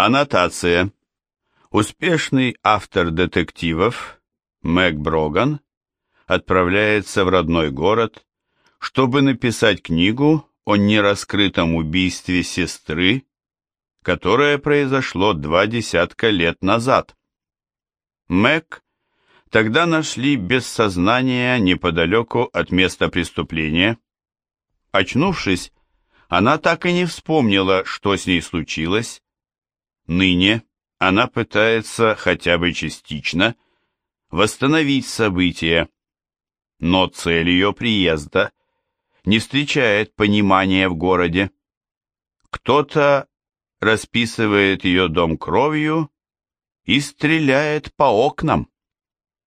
Аннотация. Успешный автор детективов Мэг Броган отправляется в родной город, чтобы написать книгу о нераскрытом убийстве сестры, которое произошло два десятка лет назад. Мэг тогда нашли без сознания неподалеку от места преступления. Очнувшись, она так и не вспомнила, что с ней случилось. Ныне она пытается хотя бы частично восстановить события, но цель ее приезда не встречает понимания в городе. Кто-то расписывает ее дом кровью и стреляет по окнам.